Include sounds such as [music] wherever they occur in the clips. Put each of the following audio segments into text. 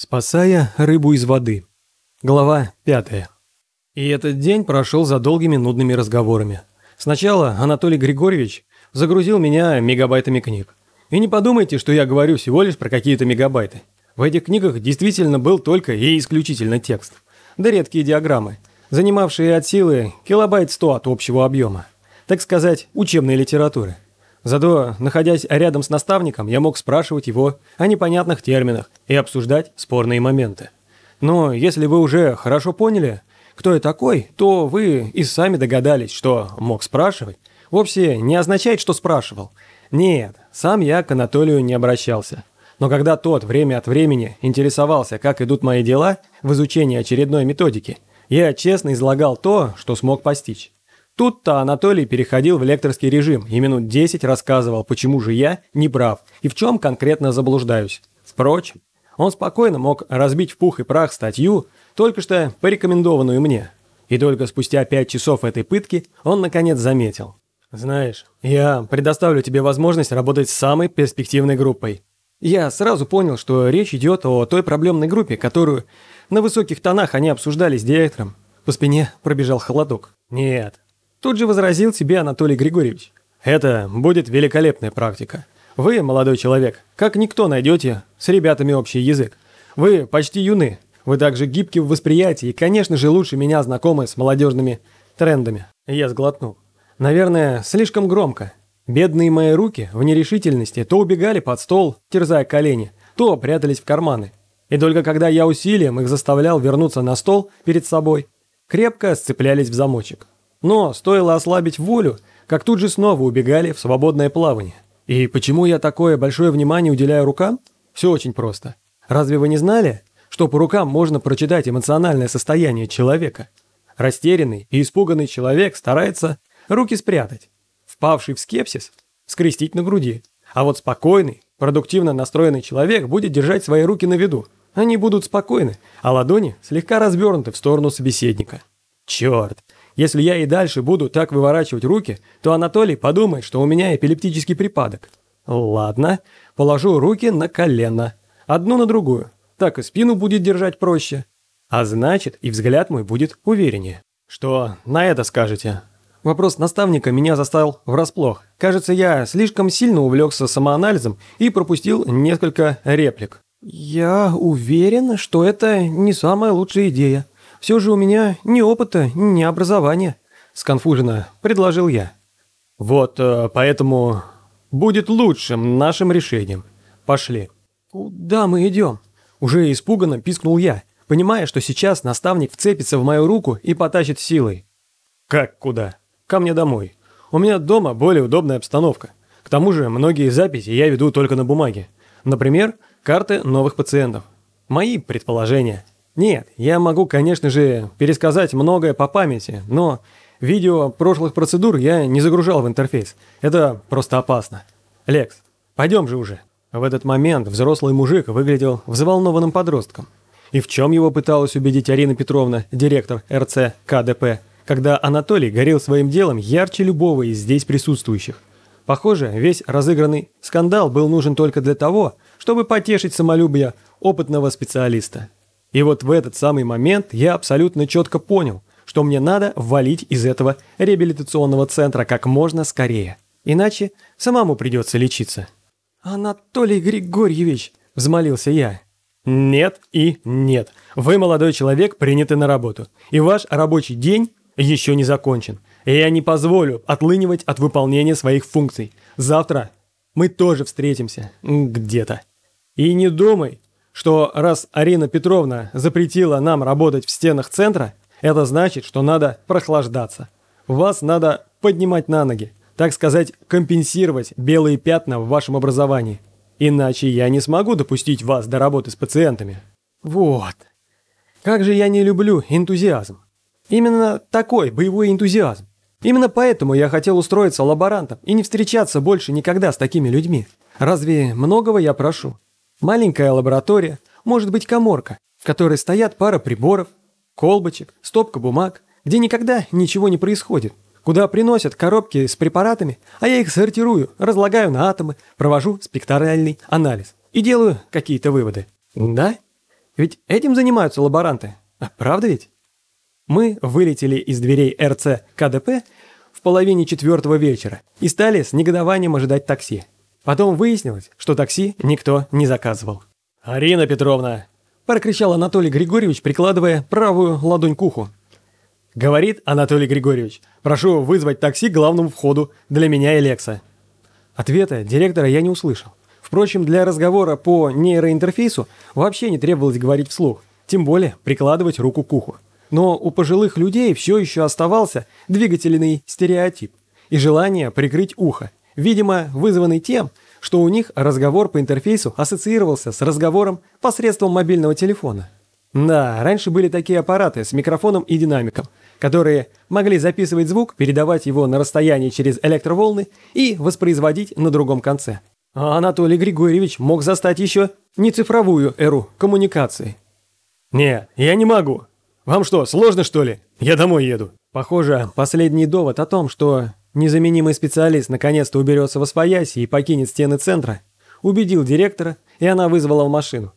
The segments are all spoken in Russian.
Спасая рыбу из воды. Глава 5. И этот день прошел за долгими нудными разговорами. Сначала Анатолий Григорьевич загрузил меня мегабайтами книг. И не подумайте, что я говорю всего лишь про какие-то мегабайты. В этих книгах действительно был только и исключительно текст. Да редкие диаграммы, занимавшие от силы килобайт 100 от общего объема. Так сказать, учебной литературы. Зато, находясь рядом с наставником, я мог спрашивать его о непонятных терминах и обсуждать спорные моменты. Но если вы уже хорошо поняли, кто я такой, то вы и сами догадались, что мог спрашивать, вовсе не означает, что спрашивал. Нет, сам я к Анатолию не обращался. Но когда тот время от времени интересовался, как идут мои дела в изучении очередной методики, я честно излагал то, что смог постичь. Тут-то Анатолий переходил в лекторский режим и минут 10 рассказывал, почему же я не прав и в чем конкретно заблуждаюсь. Впрочем, он спокойно мог разбить в пух и прах статью, только что порекомендованную мне. И только спустя пять часов этой пытки он наконец заметил. «Знаешь, я предоставлю тебе возможность работать с самой перспективной группой». Я сразу понял, что речь идет о той проблемной группе, которую на высоких тонах они обсуждали с директором. По спине пробежал холодок. «Нет, Тут же возразил себе Анатолий Григорьевич. Это будет великолепная практика. Вы, молодой человек, как никто найдете с ребятами общий язык. Вы почти юны. Вы также гибки в восприятии и, конечно же, лучше меня знакомы с молодежными трендами. Я сглотнул. Наверное, слишком громко. Бедные мои руки в нерешительности то убегали под стол, терзая колени, то прятались в карманы. И только когда я усилием их заставлял вернуться на стол перед собой, крепко сцеплялись в замочек. Но стоило ослабить волю, как тут же снова убегали в свободное плавание. И почему я такое большое внимание уделяю рукам? Все очень просто. Разве вы не знали, что по рукам можно прочитать эмоциональное состояние человека? Растерянный и испуганный человек старается руки спрятать. Впавший в скепсис – скрестить на груди. А вот спокойный, продуктивно настроенный человек будет держать свои руки на виду. Они будут спокойны, а ладони слегка развернуты в сторону собеседника. Черт, если я и дальше буду так выворачивать руки, то Анатолий подумает, что у меня эпилептический припадок. Ладно, положу руки на колено. Одну на другую. Так и спину будет держать проще. А значит, и взгляд мой будет увереннее. Что на это скажете? Вопрос наставника меня заставил врасплох. Кажется, я слишком сильно увлекся самоанализом и пропустил несколько реплик. «Я уверен, что это не самая лучшая идея», все же у меня ни опыта, ни образования», – сконфуженно предложил я. «Вот э, поэтому будет лучшим нашим решением. Пошли». «Куда мы идем?» Уже испуганно пискнул я, понимая, что сейчас наставник вцепится в мою руку и потащит силой. «Как куда? Ко мне домой. У меня дома более удобная обстановка. К тому же многие записи я веду только на бумаге. Например, карты новых пациентов. Мои предположения». Нет, я могу, конечно же, пересказать многое по памяти, но видео прошлых процедур я не загружал в интерфейс. Это просто опасно. Лекс, пойдем же уже. В этот момент взрослый мужик выглядел взволнованным подростком. И в чем его пыталась убедить Арина Петровна, директор РЦ КДП, когда Анатолий горел своим делом ярче любого из здесь присутствующих. Похоже, весь разыгранный скандал был нужен только для того, чтобы потешить самолюбие опытного специалиста. И вот в этот самый момент я абсолютно четко понял, что мне надо валить из этого реабилитационного центра как можно скорее. Иначе самому придется лечиться. «Анатолий Григорьевич!» – взмолился я. «Нет и нет. Вы, молодой человек, приняты на работу. И ваш рабочий день еще не закончен. Я не позволю отлынивать от выполнения своих функций. Завтра мы тоже встретимся. Где-то. И не думай, что раз Арина Петровна запретила нам работать в стенах центра, это значит, что надо прохлаждаться. Вас надо поднимать на ноги, так сказать, компенсировать белые пятна в вашем образовании. Иначе я не смогу допустить вас до работы с пациентами. Вот. Как же я не люблю энтузиазм. Именно такой боевой энтузиазм. Именно поэтому я хотел устроиться лаборантом и не встречаться больше никогда с такими людьми. Разве многого я прошу? Маленькая лаборатория, может быть коморка, в которой стоят пара приборов, колбочек, стопка бумаг, где никогда ничего не происходит, куда приносят коробки с препаратами, а я их сортирую, разлагаю на атомы, провожу спектральный анализ и делаю какие-то выводы. Да? Ведь этим занимаются лаборанты. А правда ведь? Мы вылетели из дверей РЦ КДП в половине четвертого вечера и стали с негодованием ожидать такси. Потом выяснилось, что такси никто не заказывал. «Арина Петровна!» – прокричал Анатолий Григорьевич, прикладывая правую ладонь к уху. Говорит Анатолий Григорьевич, прошу вызвать такси к главному входу для меня и Лекса. Ответа директора я не услышал. Впрочем, для разговора по нейроинтерфейсу вообще не требовалось говорить вслух, тем более прикладывать руку к уху. Но у пожилых людей все еще оставался двигательный стереотип и желание прикрыть ухо, видимо, вызванный тем, что у них разговор по интерфейсу ассоциировался с разговором посредством мобильного телефона. Да, раньше были такие аппараты с микрофоном и динамиком, которые могли записывать звук, передавать его на расстояние через электроволны и воспроизводить на другом конце. А Анатолий Григорьевич мог застать еще не цифровую эру коммуникации. «Не, я не могу. Вам что, сложно что ли? Я домой еду». Похоже, последний довод о том, что незаменимый специалист наконец-то уберется во свояси и покинет стены центра, убедил директора, и она вызвала в машину.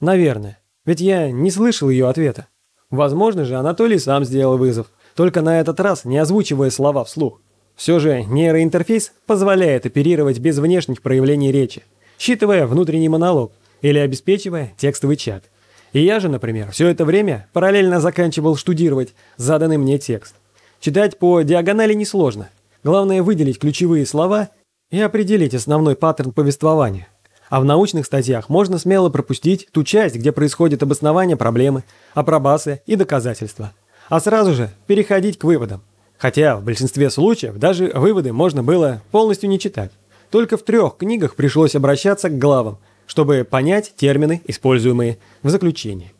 Наверное, ведь я не слышал ее ответа. Возможно же, Анатолий сам сделал вызов, только на этот раз не озвучивая слова вслух. Все же нейроинтерфейс позволяет оперировать без внешних проявлений речи, считывая внутренний монолог или обеспечивая текстовый чат. И я же, например, все это время параллельно заканчивал штудировать заданный мне текст. Читать по диагонали несложно. Главное выделить ключевые слова и определить основной паттерн повествования. А в научных статьях можно смело пропустить ту часть, где происходит обоснование проблемы, апробация и доказательства. А сразу же переходить к выводам. Хотя в большинстве случаев даже выводы можно было полностью не читать. Только в трех книгах пришлось обращаться к главам, чтобы понять термины, используемые в заключении.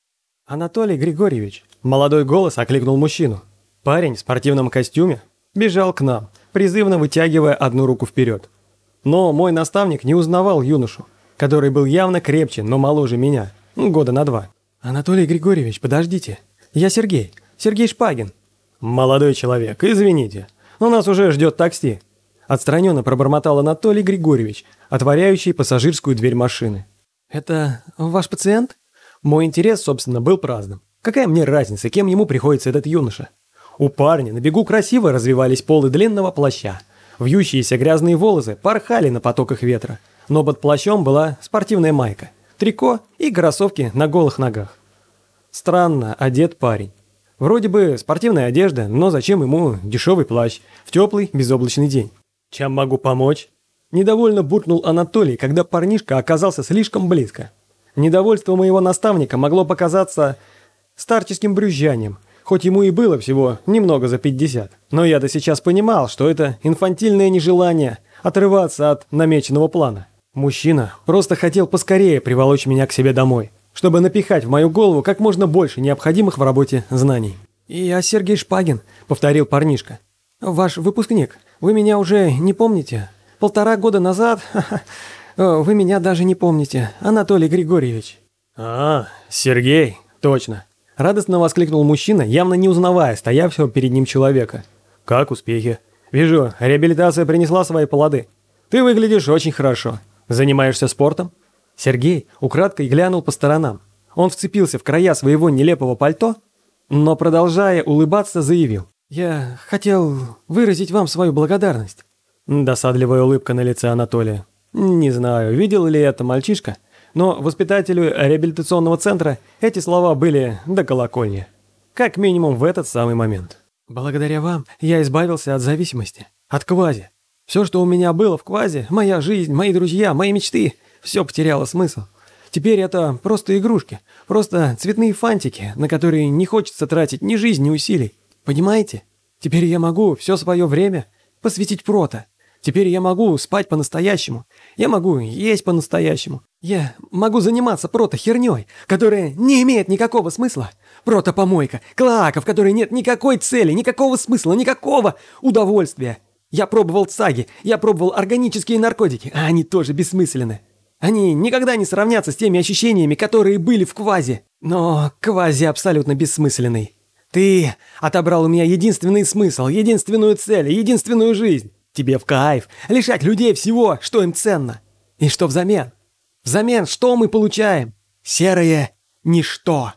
«Анатолий Григорьевич», молодой голос окликнул мужчину. Парень в спортивном костюме бежал к нам, призывно вытягивая одну руку вперед. Но мой наставник не узнавал юношу который был явно крепче, но моложе меня, ну, года на два. «Анатолий Григорьевич, подождите. Я Сергей. Сергей Шпагин». «Молодой человек, извините, но нас уже ждет такси». Отстраненно пробормотал Анатолий Григорьевич, отворяющий пассажирскую дверь машины. «Это ваш пациент?» Мой интерес, собственно, был праздным. Какая мне разница, кем ему приходится этот юноша? У парня на бегу красиво развивались полы длинного плаща. Вьющиеся грязные волосы порхали на потоках ветра но под плащом была спортивная майка, трико и кроссовки на голых ногах. Странно одет парень. Вроде бы спортивная одежда, но зачем ему дешевый плащ в теплый безоблачный день? Чем могу помочь? Недовольно буркнул Анатолий, когда парнишка оказался слишком близко. Недовольство моего наставника могло показаться старческим брюзжанием, хоть ему и было всего немного за 50. Но я-то сейчас понимал, что это инфантильное нежелание отрываться от намеченного плана. Мужчина просто хотел поскорее приволочь меня к себе домой, чтобы напихать в мою голову как можно больше необходимых в работе знаний. «Я Сергей Шпагин», — повторил парнишка. «Ваш выпускник. Вы меня уже не помните? Полтора года назад... [laughs] Вы меня даже не помните, Анатолий Григорьевич». «А, Сергей, точно». Радостно воскликнул мужчина, явно не узнавая стоявшего перед ним человека. «Как успехи?» «Вижу, реабилитация принесла свои плоды. Ты выглядишь очень хорошо. Занимаешься спортом?» Сергей украдкой глянул по сторонам. Он вцепился в края своего нелепого пальто, но, продолжая улыбаться, заявил. «Я хотел выразить вам свою благодарность». Досадливая улыбка на лице Анатолия. Не знаю, видел ли это мальчишка, но воспитателю реабилитационного центра эти слова были до колокольни. Как минимум в этот самый момент. «Благодаря вам я избавился от зависимости, от квази. Все, что у меня было в квазе, моя жизнь, мои друзья, мои мечты, все потеряло смысл. Теперь это просто игрушки, просто цветные фантики, на которые не хочется тратить ни жизни, ни усилий. Понимаете? Теперь я могу все свое время посвятить прото. Теперь я могу спать по-настоящему. Я могу есть по-настоящему. Я могу заниматься прото-херней, которая не имеет никакого смысла. Прото-помойка, клака, в которой нет никакой цели, никакого смысла, никакого удовольствия. Я пробовал цаги, я пробовал органические наркотики, а они тоже бессмысленны. Они никогда не сравнятся с теми ощущениями, которые были в квазе. Но квази абсолютно бессмысленный. Ты отобрал у меня единственный смысл, единственную цель, единственную жизнь. Тебе в кайф лишать людей всего, что им ценно. И что взамен? Взамен что мы получаем? Серое Ничто.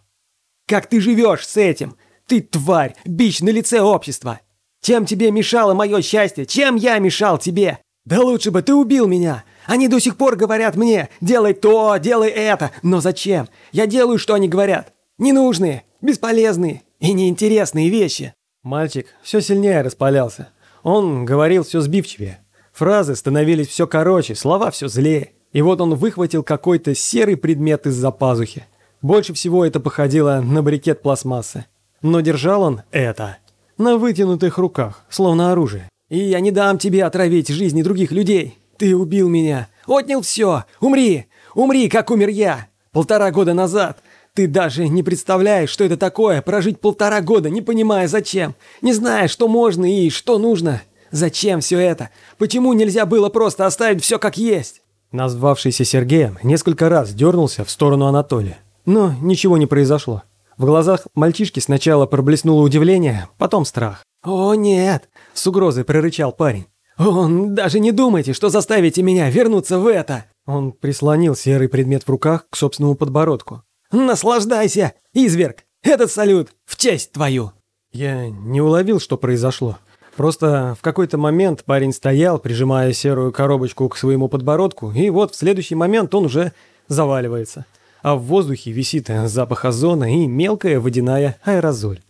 Как ты живешь с этим? Ты тварь, бич на лице общества. Чем тебе мешало мое счастье? Чем я мешал тебе? Да лучше бы ты убил меня. Они до сих пор говорят мне, делай то, делай это. Но зачем? Я делаю, что они говорят. Ненужные, бесполезные и неинтересные вещи. Мальчик все сильнее распалялся. Он говорил все сбивчивее. Фразы становились все короче, слова все злее. И вот он выхватил какой-то серый предмет из-за пазухи. Больше всего это походило на брикет пластмассы. Но держал он это на вытянутых руках, словно оружие. «И я не дам тебе отравить жизни других людей. Ты убил меня, отнял все. Умри, умри, как умер я. Полтора года назад. Ты даже не представляешь, что это такое, прожить полтора года, не понимая зачем, не зная, что можно и что нужно. Зачем все это? Почему нельзя было просто оставить все как есть?» Назвавшийся Сергеем несколько раз дернулся в сторону Анатолия. Но ничего не произошло. В глазах мальчишки сначала проблеснуло удивление, потом страх. «О, нет!» – с угрозой прорычал парень. «Он, даже не думайте, что заставите меня вернуться в это!» Он прислонил серый предмет в руках к собственному подбородку. «Наслаждайся, изверг! Этот салют в честь твою!» Я не уловил, что произошло. Просто в какой-то момент парень стоял, прижимая серую коробочку к своему подбородку, и вот в следующий момент он уже заваливается. А в воздухе висит запах озона и мелкая водяная аэрозоль.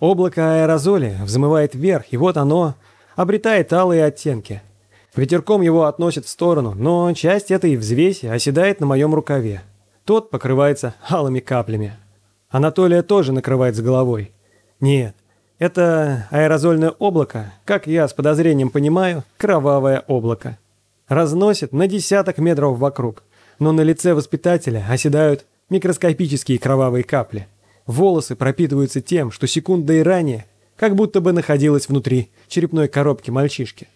Облако аэрозоли взмывает вверх, и вот оно обретает алые оттенки. Ветерком его относит в сторону, но часть этой взвеси оседает на моем рукаве. Тот покрывается алыми каплями. Анатолия тоже накрывает с головой. Нет, это аэрозольное облако, как я с подозрением понимаю, кровавое облако. Разносит на десяток метров вокруг, но на лице воспитателя оседают микроскопические кровавые капли. Волосы пропитываются тем, что секундой ранее как будто бы находилось внутри черепной коробки мальчишки.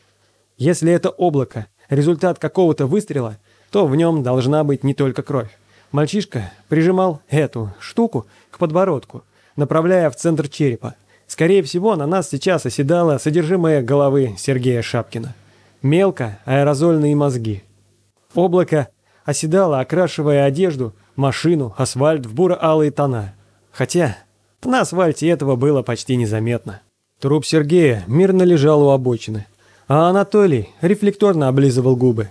Если это облако – результат какого-то выстрела, то в нем должна быть не только кровь. Мальчишка прижимал эту штуку к подбородку, направляя в центр черепа – Скорее всего, на нас сейчас оседало содержимое головы Сергея Шапкина. Мелко аэрозольные мозги. Облако оседало, окрашивая одежду, машину, асфальт в буро-алые тона. Хотя на асфальте этого было почти незаметно. Труп Сергея мирно лежал у обочины, а Анатолий рефлекторно облизывал губы.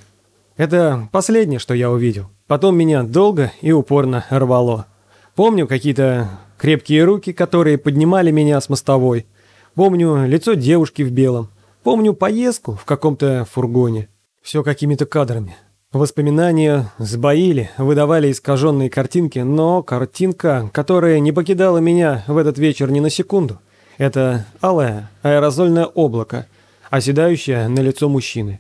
Это последнее, что я увидел. Потом меня долго и упорно рвало. Помню какие-то крепкие руки, которые поднимали меня с мостовой. Помню лицо девушки в белом. Помню поездку в каком-то фургоне. Все какими-то кадрами. Воспоминания сбоили, выдавали искаженные картинки, но картинка, которая не покидала меня в этот вечер ни на секунду, это алое аэрозольное облако, оседающее на лицо мужчины.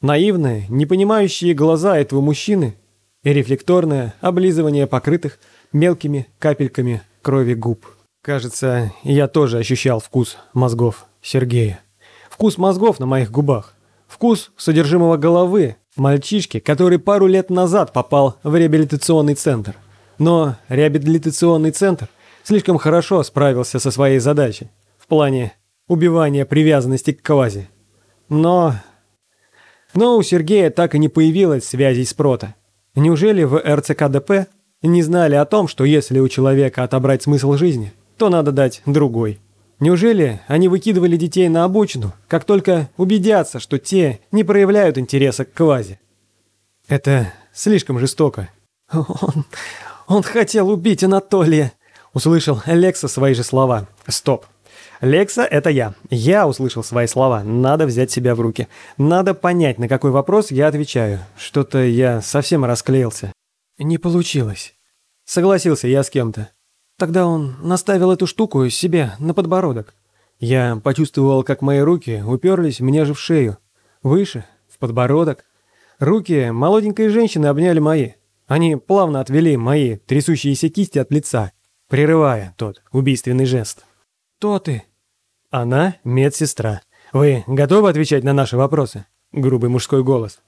Наивные, непонимающие глаза этого мужчины и рефлекторное облизывание покрытых мелкими капельками крови губ. Кажется, я тоже ощущал вкус мозгов Сергея. Вкус мозгов на моих губах. Вкус содержимого головы мальчишки, который пару лет назад попал в реабилитационный центр. Но реабилитационный центр слишком хорошо справился со своей задачей в плане убивания привязанности к квази. Но... Но у Сергея так и не появилось связей с прото. Неужели в РЦКДП не знали о том, что если у человека отобрать смысл жизни, то надо дать другой. Неужели они выкидывали детей на обочину, как только убедятся, что те не проявляют интереса к квази? Это слишком жестоко. Он, он хотел убить Анатолия, услышал Лекса свои же слова. Стоп. Лекса – это я. Я услышал свои слова. Надо взять себя в руки. Надо понять, на какой вопрос я отвечаю. Что-то я совсем расклеился. «Не получилось», — согласился я с кем-то. Тогда он наставил эту штуку себе на подбородок. Я почувствовал, как мои руки уперлись мне же в шею. Выше, в подбородок. Руки молоденькой женщины обняли мои. Они плавно отвели мои трясущиеся кисти от лица, прерывая тот убийственный жест. «Кто ты?» «Она медсестра. Вы готовы отвечать на наши вопросы?» Грубый мужской голос.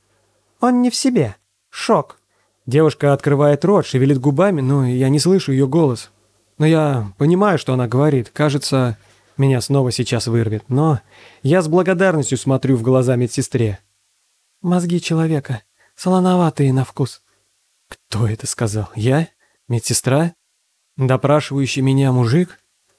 «Он не в себе. Шок». Девушка открывает рот, шевелит губами, но я не слышу ее голос. Но я понимаю, что она говорит. Кажется, меня снова сейчас вырвет. Но я с благодарностью смотрю в глаза медсестре. Мозги человека. Солоноватые на вкус. Кто это сказал? Я? Медсестра? Допрашивающий меня мужик